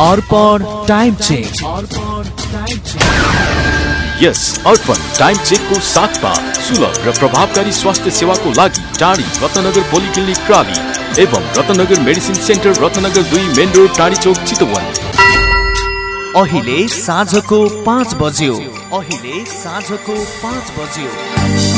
अर्पण time check यस Arpan time चेकको साथमा सुलभ र प्रभावकारी स्वास्थ्य सेवाको लागि टाढी रत्नगर पोलिक्लिनिक प्राली एवं रत्नगर मेडिसिन सेन्टर रत्नगर दुई मेन रोड टाढी चौक चितवन। अहिले साँझको पाँच बज्यो। अहिले साँझको पाँच बज्यो।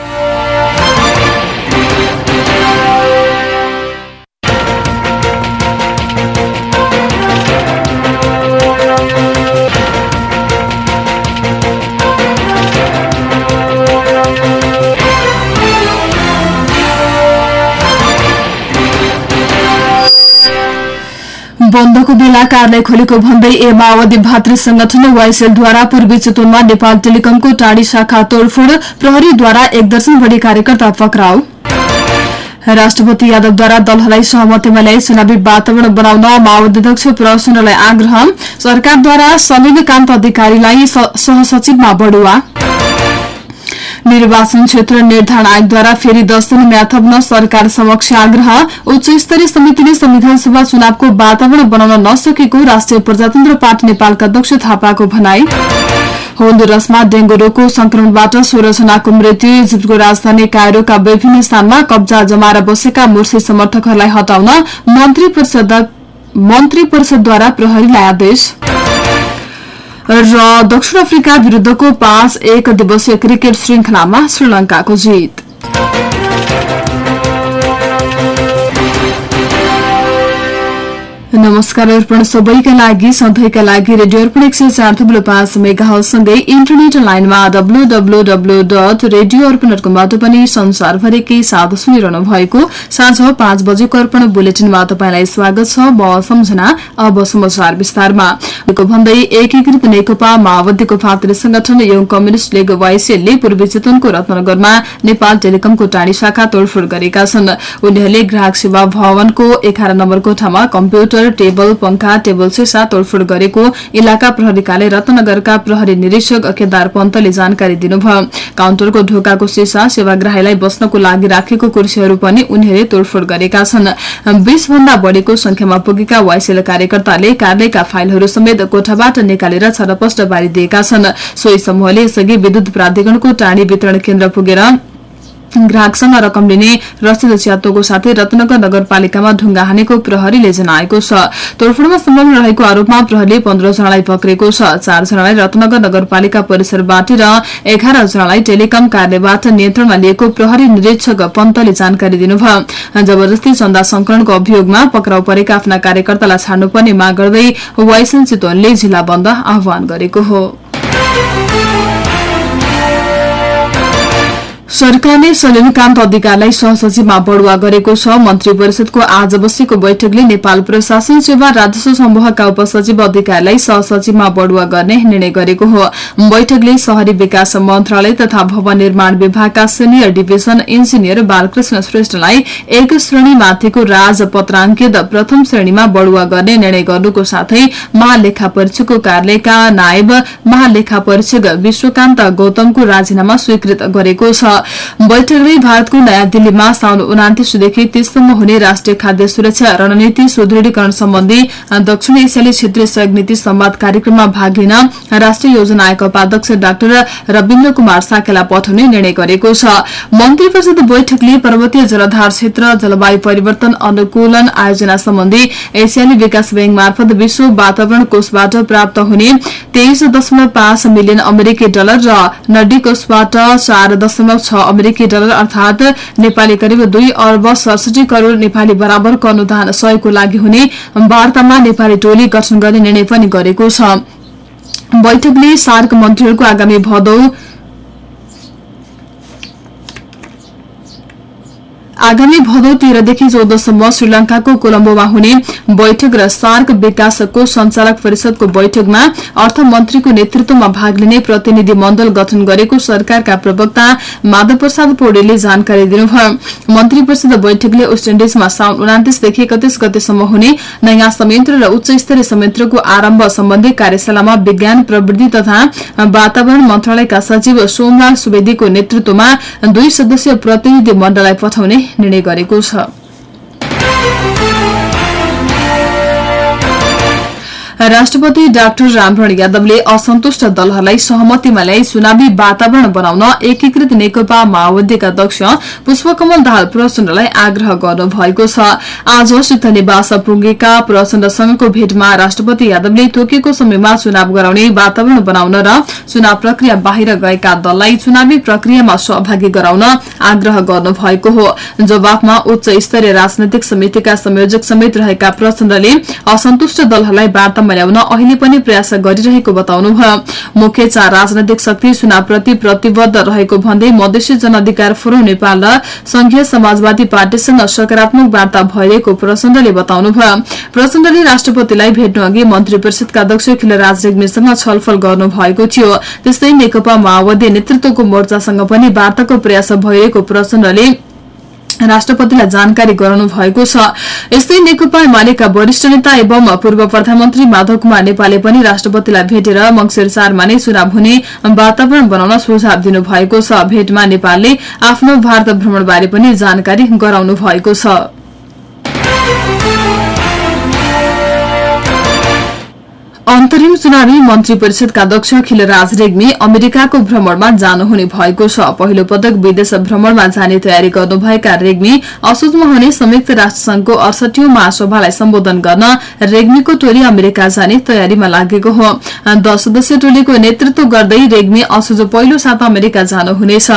बन्दको बेला कार्यालय खोलेको भन्दै ए माओवादी भातृ संगठन वाइसेलद्वारा पूर्वी चितवनमा नेपाल टेलिकमको टाढी शाखा तोडफोड़ प्रहरीद्वारा एक दर्जन बढ़ी कार्यकर्ता पक्राउ। राष्ट्रपति यादवद्वारा दलहरूलाई सहमतिमा ल्याई चुनावी वातावरण बनाउन माओवादी अध्यक्ष प्रसन्नलाई आग्रह। सरकारद्वारा सलिल कान्त अधिकारीलाई सहसचिवमा बढ़ुवा। निर्वाचन क्षेत्र निर्धारण आयोगद्वारा फेरि दस दिन थप्न सरकार समक्ष आग्रह। उच्च स्तरीय समितिले संविधान सभा चुनावको वातावरण बनाउन नसकेको राष्ट्रिय प्रजातन्त्र पार्टी नेपालका अध्यक्ष थापाको भनाई। होन्दुरसमा डेंगू रोगको संक्रमणबाट सोह्र जनाको मृत्यु इजिप्टको राजधानी कायरोका विभिन्न स्थानमा कब्जा जमाएर बसेका मुर्सी समर्थकहरूलाई हटाउन मन्त्री परिषदद्वारा प्रहरीलाई आदेश र दक्षिण अफ्रिका विरूद्धको पाँच एक दिवसीय क्रिकेट श्रृंखलामा श्रीलंकाको जित। नमस्कार अर्पण सबैका लागि सधैँका लागि रेडियो अर्पण एक सय चार थुप्रो पाँच मेगासँगै इन्टरनेट लाइनमा W W W dot radio Arpan कमबाट पनि संसारभरिकै साथ सुनिरहनु भएको साँझ पाँच बजेको अर्पण बुलेटिनमा तपाईँलाई स्वागत छ म सम्झना अब समाचार विस्तारमा। भन्दै एकीकृत नेकपा माओवादीको भातृ संगठन एवं कम्युनिष्ट लीग वाइसिएलले पूर्वी चितवनको रत्नगरमा नेपाल टेलिकमको टाढी शाखा तोडफोड़ गरेका छन्। उनीहरूले ग्राहक सेवा भवनको एघार नम्बर कोठामा कम्प्युटर टेबल पंखा टेबल सिसा तोडफोड़ गरेको इलाका प्रहरी कार्य रत्नगरका प्रहरी निरीक्षक केदार पन्तले जानकारी दिनुभयो। काउन्टरको ढोकाको सिसा सेवाग्राहीलाई बस्नको लागि राखेको कुर्सीहरू पनि उनीहरूले तोडफोड़ गरेका छन्। बीस भन्दा बढ़ीको संख्यामा पुगेका वाइसेल कार्यकर्ताले कार्यालयका फाइलहरू समेत कोठाबाट निकालेर छरपष्ट बारिदिएका छन्। सोही समूहले यसअघि विद्युत प्राधिकरणको टाढी वितरण केन्द्र पुगेर ग्राहकसँग रकम लिने रसिद च्यातोको साथै रत्नगर नगरपालिकामा ढुङ्गा हानेको प्रहरीले जनाएको छ। तोडफोड़मा संलग्न रहेको आरोपमा प्रहरीले पन्ध्र जनालाई पक्रेको छ। चारजनालाई रत्नगर नगरपालिका परिसरबाट र एघार जनालाई टेलिकम कार्यालयबाट नियन्त्रणमा लिएको प्रहरी निरीक्षक पन्तले जानकारी दिनुभयो। जबरजस्ती चन्दा संकलनको अभियोगमा पक्राउ परेका आफ्ना कार्यकर्तालाई छाड्नुपर्ने माग गर्दै वाइसन चितवनले जिल्ला बन्द आह्वान गरेको हो। सरकारले सलिमकान्त अधिकारलाई सहसचिवमा बढुवा गरेको छ। मन्त्री परिषदको आज बसेको बैठकले नेपाल प्रशासन सेवा राजस्व समूहका उपसचिव अधिकारलाई सहसचिवमा बढुवा गर्ने निर्णय गरेको हो। बैठकले शहरी विकास मन्त्रालय तथा भवन निर्माण विभागका सिनियर डिभिजन इन्जिनियर बालकृष्ण श्रेष्ठलाई एक श्रेणी माथिको राजपत्राङ्कित प्रथम श्रेणीमा बढुवा गर्ने निर्णय गर्नुको साथै महालेखा परीक्षकको कार्यालयका नायब महालेखा परीक्षक विश्वकान्त गौतमको राजीनामा स्वीकृत गरेको छ। बैठकले भारतको नयाँ दिल्लीमा साउन उनातिसदेखि तीससम्म हुने राष्ट्रिय खाद्य सुरक्षा रणनीति सुदृढीकरण सम्बन्धी दक्षिण एसियाली क्षेत्रीय सहयोग नीति संवाद कार्यक्रममा भाग लिन राष्ट्रिय योजना आयोगका उपाध्यक्ष डाक्टर रविन्द्र कुमार साकेला पठाउने निर्णय गरेको छ। मन्त्री परिषद बैठकले पर्वतीय जलधार क्षेत्र जलवायु परिवर्तन अनुकूलन आयोजना सम्बन्धी एसियाली विकास बैंक मार्फत विश्व वातावरण कोषबाट प्राप्त हुने तेइस दशमलव पाँच मिलियन अमेरिकी डलर र नडी कोषबाट चार दशमलव छ अमेरिकी डलर अर्थात नेपाली करिब दुई अर्ब सडसठी करोड़ नेपाली बराबरको अनुदान सहयोगको लागि हुने वार्तामा नेपाली टोली गठन गर्ने निर्णय पनि गरेको छ। बैठकले सार्क मन्त्रीहरूको आगामी भदौ आगामी भदौ तेह्रदेखि चौधसम्म श्रीलंकाको कोलम्बोमा हुने बैठक र सार्क विकासको संचालक परिषदको बैठकमा अर्थमन्त्रीको नेतृत्वमा भाग लिने प्रतिनिधि मण्डल गठन गरेको सरकारका प्रवक्ता माधव प्रसाद पौडेलले जानकारी दिनुभयो। मन्त्री परिषद बैठकले वेस्ट इण्डिजमा साउन उनातिसदेखि एकतिस गतेसम्म हुने नयाँ संयन्त्र र उच्च स्तरीय संयन्त्रको आरम्भ सम्बन्धी कार्यशालामा विज्ञान प्रविधि तथा वातावरण मन्त्रालयका सचिव सोमलाल सुवेदीको नेतृत्वमा दुई सदस्यीय प्रतिनिधि मण्डललाई पठाउने निर्णय गरेको छ। राष्ट्रपति डाक्टर रामरण यादवले असन्तुष्ट दलहरूलाई सहमतिमा ल्याई चुनावी वातावरण बनाउन एकीकृत नेकपा माओवादीका अध्यक्ष पुष्पकमल दाहाल प्रचण्डलाई आग्रह गर्नुभएको छ। आज सिद्ध निवास पुगेका प्रचण्डसँगको भेटमा राष्ट्रपति यादवले तोकेको समयमा चुनाव गराउने वातावरण बनाउन र चुनाव प्रक्रिया बाहिर गएका दललाई चुनावी प्रक्रियामा सहभागी गराउन आग्रह गर्नुभएको हो। जवाफमा उच्च स्तरीय राजनैतिक समितिका संयोजक समेत रहेका प्रचण्डले असन्तुष्ट दलहरूलाई वार्तामा ल्याउन अहिले पनि प्रयास गरिरहेको बताउनुभयो। मुख्य चार राजनैतिक शक्ति चुनावप्रति प्रतिबद्ध रहेको भन्दै मधेसी जनअधिकार फोरम नेपाल र संघीय समाजवादी पार्टीसँग सकारात्मक वार्ता भइरहेको प्रचण्डले बताउनुभयो। प्रचण्डले राष्ट्रपतिलाई भेट्नु अघि मन्त्री परिषदका अध्यक्ष खिलराज रेग्मीसँग छलफल गर्नुभएको थियो। त्यस्तै नेकपा माओवादी नेतृत्वको मोर्चासँग पनि वार्ताको प्रयास भइरहेको प्रचण्डले राष्ट्रपतिलाई जानकारी गराउनु भएको छ। यस्तै नेकपा एमालेका वरिष्ठ नेता एवं पूर्व प्रधानमन्त्री माधव कुमार नेपालले पनि राष्ट्रपतिलाई भेटेर मंगिर चारमा नै चुनाव हुने वातावरण बनाउन सुझाव दिनु भएको छ। भेटमा नेपालले आफ्नो भारत भ्रमणबारे पनि जानकारी गराउनु भएको छ। अन्तरिम चुनावी मन्त्री परिषदका अध्यक्ष खिलराज रेग्मी अमेरिकाको भ्रमणमा जानुहुने भएको छ। पहिलो पटक विदेश भ्रमणमा जाने तयारी गर्नुभएका रेग्मी असोजमा हुने संयुक्त राष्ट्रसंघको अडसठी महासभालाई सम्बोधन गर्न रेग्मीको टोली अमेरिका जाने तयारीमा लागेको हो। दश सदस्यीय टोलीको नेतृत्व गर्दै रेग्मी असोज पहिलो साता अमेरिका जानुहुनेछ।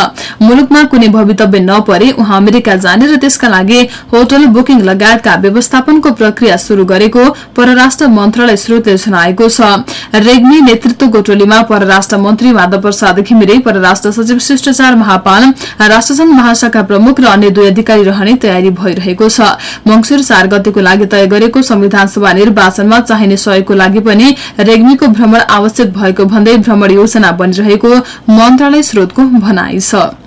मुलुकमा कुनै भवितव्य नपरे उहाँ अमेरिका जाने र त्यसका लागि होटल बुकिङ लगायतका व्यवस्थापनको प्रक्रिया शुरू गरेको परराष्ट्र मन्त्रालय स्रोतले जनाएको छ। रेग्मी नेतृत्वको टोलीमा परराष्ट्र मन्त्री माधव प्रसाद घिमिरे परराष्ट्र सचिव शिष्टाचार महापाल राष्ट्रसंघ महाशाखा प्रमुख र अन्य दुई अधिकारी रहने तयारी भइरहेको छ। मंगिर चार गतेको लागि तय गरेको संविधान सभा निर्वाचनमा चाहिने सहयोगको लागि पनि रेग्मीको भ्रमण आवश्यक भएको भन्दै भ्रमण योजना बनिरहेको मन्त्रालय स्रोतको भनाइ छ।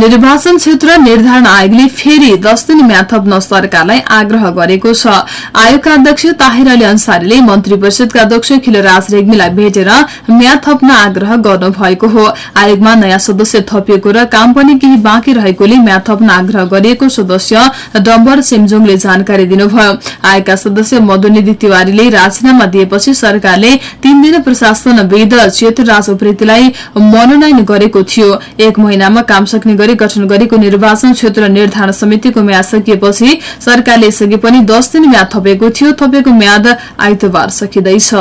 निर्वाचन क्षेत्र निर्धारण आयोगले फेरि दस दिन म्याद थप्न सरकारलाई आग्रह गरेको छ। आयोगका अध्यक्ष ताहिर अली अन्सारीले मन्त्री परिषदका अध्यक्ष खिलराज रेग्मीलाई भेटेर म्याद थप्न आग्रह गर्नुभएको हो। आयोगमा नयाँ सदस्य थपिएको र काम पनि केही बाँकी रहेकोले म्याद थप्न आग्रह गरिएको सदस्य डम्बर सेमजोङले जानकारी दिनुभयो। आयोगका सदस्य मधुनिधि तिवारीले राजीनामा दिएपछि सरकारले तीन दिन प्रशासनविद चेतराज उप्रेतीलाई मनोनयन गरेको थियो। एक महिनामा काम सक्ने गठन गरेको निर्वाचन क्षेत्र निर्धारण समितिको म्याद सकिएपछि सरकारले यसअघि पनि दस दिन म्याद थपेको थियो। थपेको म्याद आइतबार सकिँदैछ।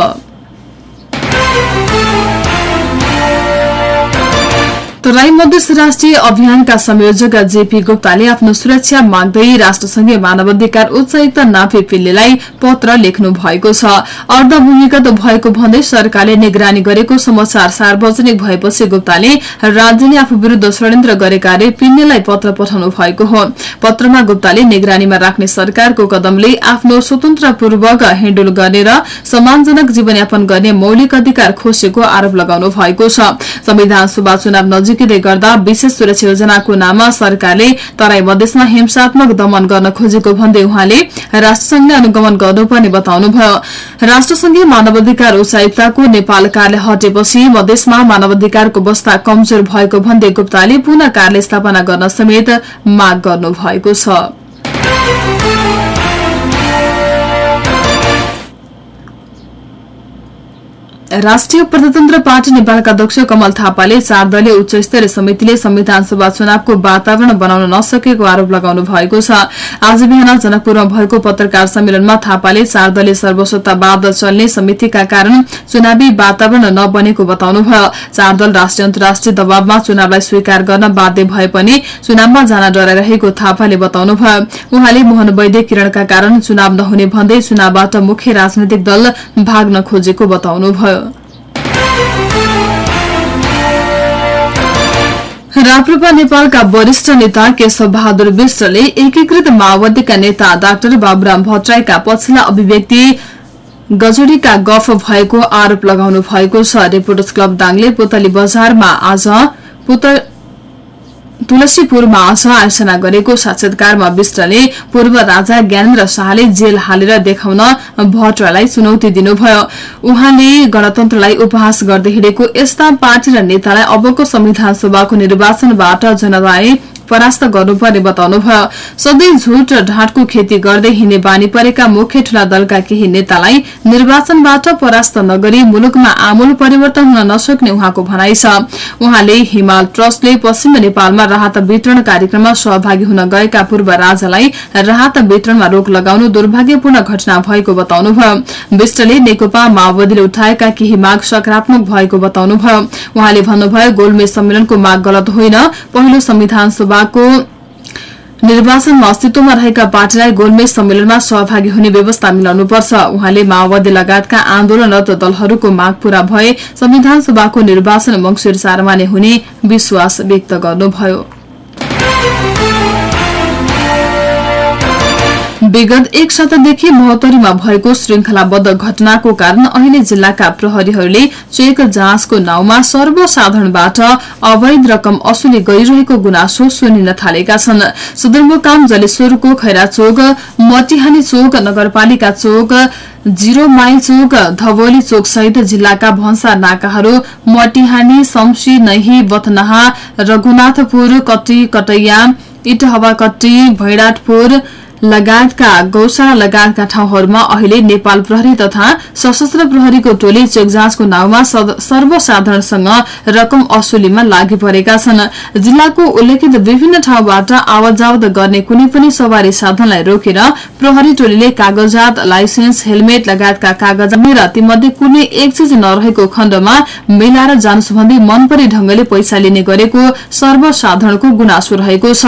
तराई मधेस राष्ट्रिय अभियानका संयोजक जेपी गुप्ताले आफ्नो सुरक्षा माग्दै राष्ट्रसंघीय मानवाधिकार उच्चायुक्त नाफे पिल्लेलाई पत्र लेख्नु भएको छ। अर्धभूमिगत भएको भन्दै सरकारले निगरानी गरेको समाचार सार्वजनिक भएपछि गुप्ताले राज्यले आफू विरूद्ध षड्यन्त्र गरेका रे पिल्लेलाई पत्र पठाउनु भएको हो। पत्रमा गुप्ताले निगरानीमा राख्ने सरकारको कदमले आफ्नो स्वतन्त्रपूर्वक हिण्डुल गर्ने सम्मानजनक जीवनयापन गर्ने मौलिक अधिकार खोसेको आरोप लगाउनु भएको छ। संविधान सभा चुनाव नजिकै गर्दा विशेष सुरक्षा योजनाको नाममा सरकारले तराई मधेसमा हिंसात्मक दमन गर्न खोजेको भन्दै उहाँले राष्ट्रसंघले अनुगमन गर्नुपर्ने बताउनुभयो। राष्ट्रसंघीय मानवाधिकार उच्चायुक्तको नेपाल कार्यालय हटेपछि मधेसमा मानवाधिकारको अवस्था कमजोर भएको भन्दै गुप्ताले पुनः कार्यालय स्थापना गर्न समेत माग गर्नु भएको छ। राष्ट्रिय प्रजातन्त्र पार्टी नेपालका अध्यक्ष कमल थापाले चार दलीय उच्च स्तरीय समितिले संविधान सभा चुनावको वातावरण बनाउन नसकेको आरोप लगाउनु भएको छ। आज बिहान जनकपुरमा भएको पत्रकार सम्मेलनमा थापाले चार दलीय चल्ने समितिका कारण चुनावी वातावरण नबनेको बताउनुभयो। चार दल राष्ट्रिय अन्तर्राष्ट्रिय दबावमा चुनावलाई स्वीकार गर्न बाध्य भए पनि चुनावमा जान डराइरहेको थापाले बताउनुभयो। उहाँले मोहन वैद्य किरणका कारण चुनाव नहुने भन्दै चुनावबाट मुख्य राजनैतिक दल भाग्न खोजेको बताउनुभयो। राप्रपा नेपालका वरिष्ठ नेता केशव बहादुर विष्टले एकीकृत माओवादीका नेता डाक्टर बाबुराम भट्टराईका पछिल्ला अभिव्यक्ति गजडीका गफ भएको आरोप लगाउनु भएको छ। रिपोर्टर्स क्लब दाङले पुतली बजारमा आज तुलसीपुरमा आज आयोजना गरेको साक्षात्कारमा विष्टले पूर्व राजा ज्ञानेन्द्र शाहले जेल हालेर देखाउन भट्टरालाई चुनौती दिनुभयो। उहाँले गणतन्त्रलाई उपहास गर्दै हिँडेको यस्ता पार्टी र नेतालाई अबको संविधान सभाको निर्वाचनबाट जनताले परास्त गर्नुपर्ने बताउनुभयो। सधैँ झुट र ढाँटको खेती गर्दै हिँड्ने बानी परेका मुख्य ठूला दलका केही नेतालाई निर्वाचनबाट परास्त नगरी मुलुकमा आमूल परिवर्तन हुन नसक्ने उहाँको भनाइ छ। उहाँले हिमाल ट्रस्टले पश्चिम नेपालमा राहत वितरण कार्यक्रममा सहभागी हुन गएका पूर्व राजालाई राहत वितरणमा रोक लगाउनु दुर्भाग्यपूर्ण घटना भएको बताउनुभयो। विष्टले नेकपा माओवादीले उठाएका केही माग सकारात्मक भएको बताउनुभयो। उहाँले भन्नुभयो गोलमेज सम्मेलनको माग गलत होइन। पहिलो संविधान सभा सभाको निर्वाचनमा अस्तित्वमा रहेका पार्टीलाई गोलमेज सम्मेलनमा सहभागी हुने व्यवस्था मिलाउनुपर्छ। उहाँले माओवादी लगायतका आन्दोलनरत दलहरूको माग पूरा भए संविधान सभाको निर्वाचन मंगिर चारमा हुने विश्वास व्यक्त गर्नुभयो। विगत एक सप्ताहदेखि महोत्तरीमा भएको श्रृंखलाबद्ध घटनाको कारण अहिले जिल्लाका प्रहरीहरूले चेक जाँचको नाउँमा सर्वसाधारणबाट अवैध रकम असुली गरिरहेको गुनासो सुनिन थालेका छन्। सदरमुकाम जलेश्वरको खैराचोक मटिहानी चोक नगरपालिका चोक जिरो माइल चोक धवोली चोक सहित जिल्लाका भन्सा नाकाहरू मटिहानी शमशी नही बथनहा रघुनाथपुर कटी कटैया इटहवाकट्टी भैडाटपुर लगायतका गौशाला लगायतका ठाउँहरूमा अहिले नेपाल प्रहरी तथा सशस्त्र प्रहरीको टोली चेक जाँचको नाउँमा सर्वसाधारणसँग रकम असुलीमा लागि परेका छन्। जिल्लाको उल्लेखित विभिन्न ठाउँबाट आवत जावत गर्ने कुनै पनि सवारी साधनलाई रोकेर प्रहरी टोलीले कागजात लाइसेन्स हेलमेट लगायतका कागज र तीमध्ये कुनै एक चिज नरहेको खण्डमा मिलाएर जानुस् भन्दै मनपरी ढंगले पैसा लिने गरेको सर्वसाधारणको गुनासो रहेको छ।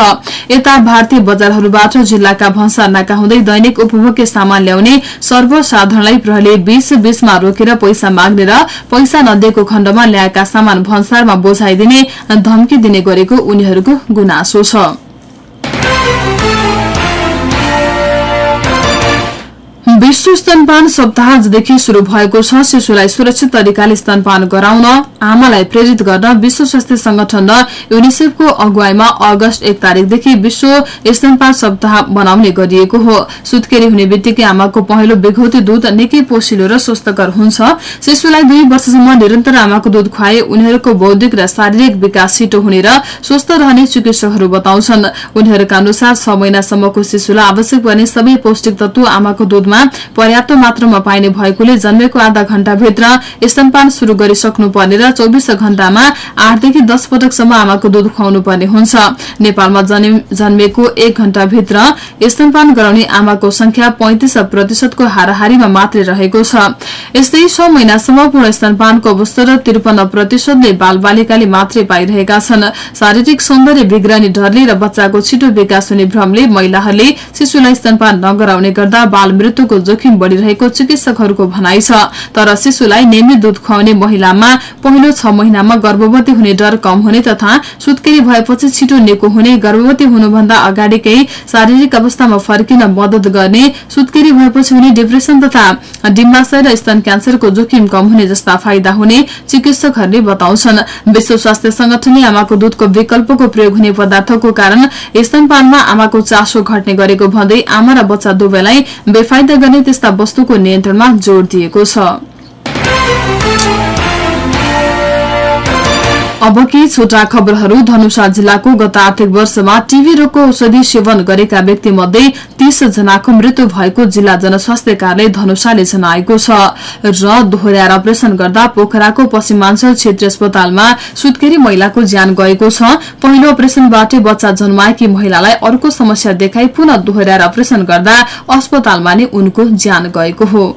यता भारतीय बजारहरूबाट जिल्लाका भन्सा नाका हुँदै दैनिक उपभोग्य सामान ल्याउने सर्वसाधारणलाई प्रहरीले बीच बीचमा रोकेर पैसा माग्ने र पैसा नदिएको खण्डमा ल्याएका सामान भन्सारमा बोझाइदिने धम्की दिने गरेको उनीहरूको गुनासो छ। विश्व स्तनपान सप्ताह आजदेखि शुरू भएको छ। शिशुलाई सुरक्षित तरिकाले स्तनपान गराउन आमालाई प्रेरित गर्न विश्व स्वास्थ्य संगठन र युनिसेफको अगुवाईमा अगस्त एक तारिकदेखि विश्व स्तनपान सप्ताह मनाउने गरिएको हो। सुत्केरी हुने बित्तिकै आमाको पहिलो बेघौती दूध निकै पोसिलो र स्वस्थकर हुन्छ। शिशुलाई दुई वर्षसम्म निरन्तर आमाको दूध खुवाए उनीहरूको बौद्धिक र शारीरिक विकास छिटो हुने र स्वस्थ रहने चिकित्सकहरू बताउँछन्। उनीहरूका अनुसार छ महिनासम्मको शिशुलाई आवश्यक पर्ने सबै पौष्टिक तत्व आमाको दूधमा पर्याप्त मात्रामा पाइने भएकोले जन्मेको आधा घण्टाभित्र स्तनपान शुरू गरिसक्नुपर्ने र चौबिस घण्टामा आठदेखि दस पटकसम्म आमाको दूध खुवाउनु पर्ने हुन्छ। नेपालमा जन्म- जन्मेको एक घण्टाभित्र स्तनपान गराउने आमाको संख्या पैंतिस प्रतिशतको हाराहारीमा मात्रै रहेको छ। यस्तै छ महिनासम्म पूर्ण स्तनपानको अवसर त्रिपन्न प्रतिशतले बालबालिकाले मात्रै पाइरहेका छन्। शारीरिक सौन्दर्य बिग्रने डरले र बच्चाको छिटो विकास हुने भ्रमले महिलाहरूले शिशुलाई स्तनपान नगराउने गर्दा बाल मृत्युको जोखिम बढ़िरहेको चिकित्सकहरूको भनाइ छ। तर शिशुलाई नियमित दूध खुवाउने महिलामा पहिलो छ महिनामा गर्भवती हुने डर कम हुने तथा सुत्केरी भएपछि छिटो निको हुने गर्भवती हुनुभन्दा अगाडिकै शारीरिक अवस्थामा फर्किन मदत गर्ने सुत्केरी भएपछि हुने डिप्रेसन तथा डिम्बाशय र स्तन क्यान्सरको जोखिम कम हुने जस्ता फाइदा हुने चिकित्सकहरूले बताउँछन्। विश्व स्वास्थ्य संगठनले आमाको दूधको विकल्पको प्रयोग हुने पदार्थको कारण स्तनपानमा आमाको चासो घट्ने गरेको भन्दै आमा र बच्चा दुवैलाई बेफाइदा गर्ने त्यस्ता वस्तुको नियन्त्रणमा जोड़ दिएको छ। अब केही छोटा खबरहरू धनुषा जिल्लाको गत आर्थिक वर्षमा टीबी रोगको औषधि सेवन गरेका व्यक्ति मध्ये तीस जनाको मृत्यु भएको जिल्ला जनस्वास्थ्य कार्यालय धनुषाले जनाएको छ। र दोहोर्याएर अपरेशन गर्दा पोखराको पश्चिमाञ्चल क्षेत्रीय अस्पतालमा सुत्केरी महिलाको ज्यान गएको छ। पहिलो अपरेशनबाटै बच्चा जन्माएकी महिलालाई अर्को समस्या देखाई पुनः दोहोर्याएर अपरेशन गर्दा अस्पतालमा नै उनको ज्यान गएको हो।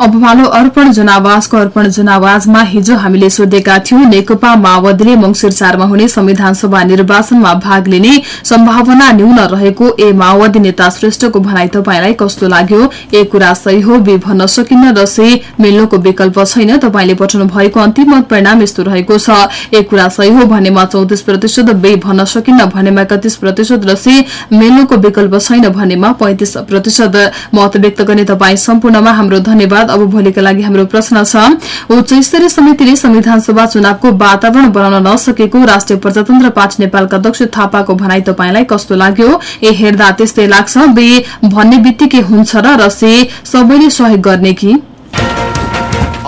अब पालो अर्पण जनावासको अर्पण जनावासमा हिजो हामीले सोधेका थियौं नेकपा माओवादीले मंगिर चारमा हुने संविधान सभा निर्वाचनमा भाग लिने सम्भावना न्यून रहेको ए माओवादी नेता श्रेष्ठको भनाई तपाईँलाई कस्तो लाग्यो? ए कुरा सही हो बे भन्न सकिन्न र से मिल्नुको विकल्प छैन। तपाईँले पठाउनु भएको अन्तिम मत परिणाम यस्तो रहेको छ। ए कुरा सही हो भनेमा चौतिस प्रतिशत बे भन्न सकिन्न भनेमा एकतिस प्रतिशत र से मिल्नुको विकल्प छैन भनेमा पैंतिस प्रतिशत। मत व्यक्त गर्ने तपाईँ सम्पूर्णमा हाम्रो धन्यवाद। अब भोलिका लागि हाम्रो प्रश्न छ उच्च स्तरीय समितिले संविधान सभा चुनावको वातावरण बनाउन नसकेको राष्ट्रिय प्रजातन्त्र पार्टी नेपालका अध्यक्ष थापाको भनाई तपाईँलाई कस्तो लाग्यो? ए हेर्दा त्यस्तै लाग्छ। बे भन्ने बित्तिकै हुन्छ र से सबैले सहयोग गर्ने कि?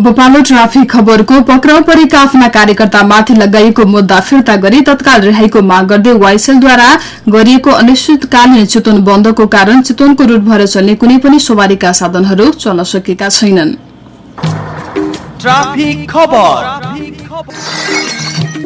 अब पालो ट्राफिक खबरको पक्राउ परेका आफ्ना कार्यकर्तामाथि लगाइएको मुद्दा फिर्ता गरी तत्काल रिहाईको माग गर्दै वाइसेलद्वारा गरिएको अनिश्चितकालीन चितवन बन्दको कारण चितवनको रूट भएर चल्ने कुनै पनि सवारीका साधनहरू चल्न सकेका छैनन्।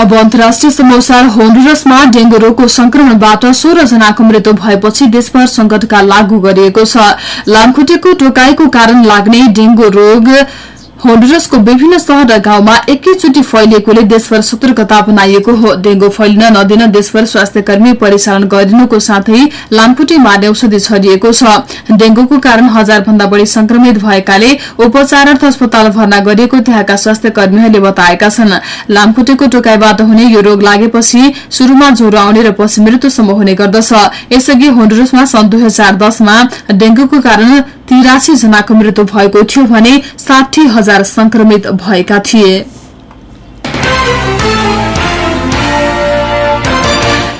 अब अन्तर्राष्ट्रिय समाचार होन्डुरसमा डेंगू रोगको संक्रमणबाट सोह्र जनाको मृत्यु भएपछि देशभर संकटका लागू गरिएको छ। लामखुट्टेको टोकाईको कारण लाग्ने डेंगू रोग होन्डुरसको विभिन्न शहर र गाउँमा एकैचोटि फैलिएकोले देशभर सतर्कता अपनाइएको हो। डेंगू फैलिन नदिन देशभर स्वास्थ्य कर्मी परिचालन गरिनुको साथै लामखुट्टे मार्ने औषधि छरिएको छ। डेंगूको कारण हजार भन्दा बढ़ी संक्रमित भएकाले उपचारार्थ अस्पताल भर्ना गरिएको त्यहाँका स्वास्थ्य कर्मीहरूले बताएका छन्। लामखुट्टेको टोकाईबाट हुने यो रोग लागेपछि शुरूमा ज्वरो आउने र पछि मृत्युसम्म हुने गर्दछ। यसअघि होन्डुरसमा सन् दुई हजार दसमा डेंगूको कारण तिरासी जनाको मृत्यु भएको थियो भने साठी हजार संक्रमित भएका थिए।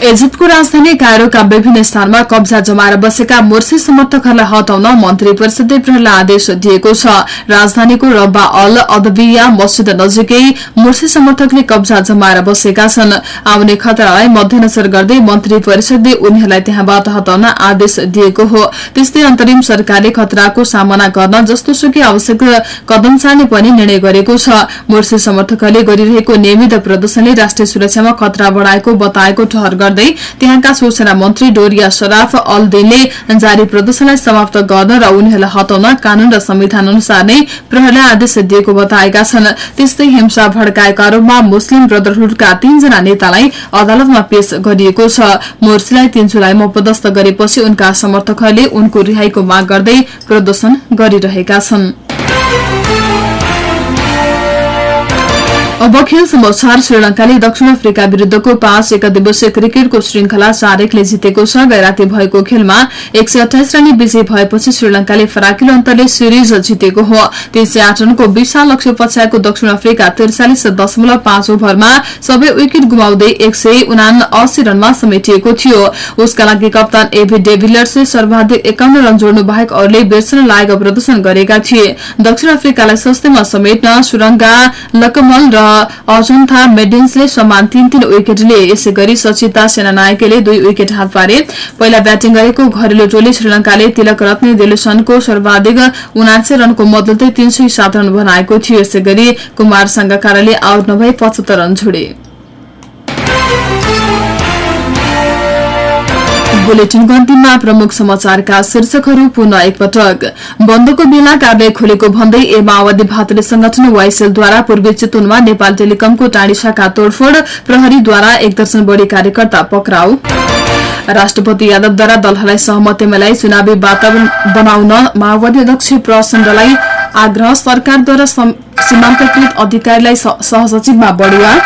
इजिप्टको राजधानी कायरोका विभिन्न स्थानमा कब्जा जमाएर बसेका मोर्सी समर्थकहरूलाई हटाउन मन्त्री परिषदले प्रहरीलाई आदेश दिएको छ। राजधानीको रब्बा अल अदबिया मस्जिद नजिकै मोर्सी समर्थकले कब्जा जमाएर बसेका छन्। आउने खतरालाई मध्यनजर गर्दै मन्त्री परिषदले उनीहरूलाई त्यहाँबाट हटाउन आदेश दिएको हो। त्यस्तै अन्तरिम सरकारले खतराको सामना गर्न जस्तो सुकै आवश्यक कदम चाल्ने पनि निर्णय गरेको छ। मोर्सी समर्थकहरूले गरिरहेको नियमित प्रदर्शनले राष्ट्रिय सुरक्षामा खतरा बढ़ाएको बताएको ठहर गर्दै त्यहाँका सूचना मन्त्री डोरिया शराफ अल्देनले जारी प्रदर्शनलाई समाप्त गर्न र उनीहरूलाई हटाउन कानून र संविधान अनुसार नै प्रहरीलाई आदेश दिएको बताएका छन्। त्यस्तै हिंसा भड्काएको आरोपमा मुस्लिम ब्रदरहुडका तीनजना नेतालाई अदालतमा पेश गरिएको छ। मोर्सीलाई तीन जुलाईमा पदस्थ गरेपछि उनका समर्थकहरूले उनको रिहाईको माग गर्दै प्रदर्शन गरिरहेका छन्। अब खेल समाचार श्रीलंकाले दक्षिण अफ्रिका विरूद्धको पाँच एक दिवसीय क्रिकेटको श्रृंखला चार एकले जितेको छ। गैराती भएको खेलमा एक सय अठाइस रन विजय भएपछि श्रीलंकाले फराकिलो अन्तरले सिरिज जितेको हो। तीन सय आठ रनको विशाल लक्ष्य पछ्याएको दक्षिण अफ्रिका त्रिचालिस दशमलव पाँच ओभरमा सबै विकेट गुमाउँदै एक सय उना अस्सी रनमा समेटिएको थियो। उसका लागि कप्तान एभी डेभिलियर्सले सर्वाधिक एकाउन्न रन जोड्नु बाहेक अरूले बेर्सन लागेको प्रदर्शन गरेका थिए। दक्षिण अफ्रिकालाई सस्तैमा समेट्न सुरंगा लकमल र अजन्था मेडिन्सले समान तीन तीन विकेट लिए यसै गरी सचिता सेनानायकेले दुई विकेट हात पारे। पहिला ब्याटिङ गरेको घरेलु टोली श्रीलंकाले तिलक रत्ने दिलुसनको सर्वाधिक उनासी रनको मद्दतै तीन सय सात रन बनाएको थियो। यसै गरी कुमार संघकारले आउट नभई पचहत्तर रन छोडे। बन्दको बेला कार्यालय खोलेको भन्दै ए माओवादी भातृ संगठन वाइसेलद्वारा पूर्वी चितवनमा नेपाल टेलिकमको टाढी शाखा तोड़फोड़ प्रहरीद्वारा एक दर्शन बढ़ी कार्यकर्ता पक्राउ। राष्ट्रपति यादवद्वारा दलहरूलाई सहमति मिलाई चुनावी वातावरण बनाउन माओवादी अध्यक्ष प्रचण्डलाई आग्रह सरकारद्वारा सम- सीमान्तकृत अधिकारीलाई सह- सहसचिवमा बढुवा।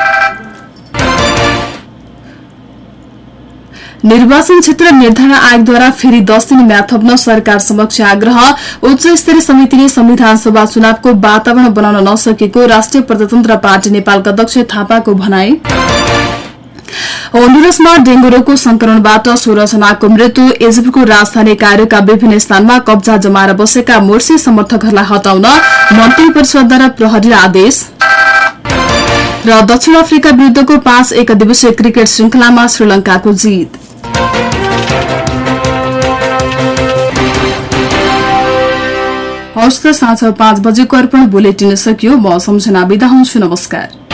निर्वाचन क्षेत्र निर्धारण आयोगद्वारा फेरि दस दिन म्याद थप्न सरकार समक्ष आग्रह। उच्च स्तरीय समितिले संविधान सभा चुनावको वातावरण बनाउन नसकेको राष्ट्रिय प्रजातन्त्र पार्टी नेपालका अध्यक्ष थापाको भनाई। होन्डुरसमा डेंगू रोगको संक्रमणबाट सोह्र जनाको मृत्यु इजिप्टको राजधानी कायरोका विभिन्न स्थानमा कब्जा जमाएर बसेका मोर्सी समर्थकहरूलाई हटाउन मन्त्री परिषदद्वारा प्रहरी आदेश। र दक्षिण अफ्रिका विरूद्धको पाँच एक दिवसीय क्रिकेट श्रृंखलामा श्रीलंकाको जीत। हवस् त साँझ पाँच बजेको अर्पण बुलेटिन सकियो। म सम्झना बिदा हुन्छु। नमस्कार।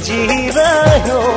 记得哟。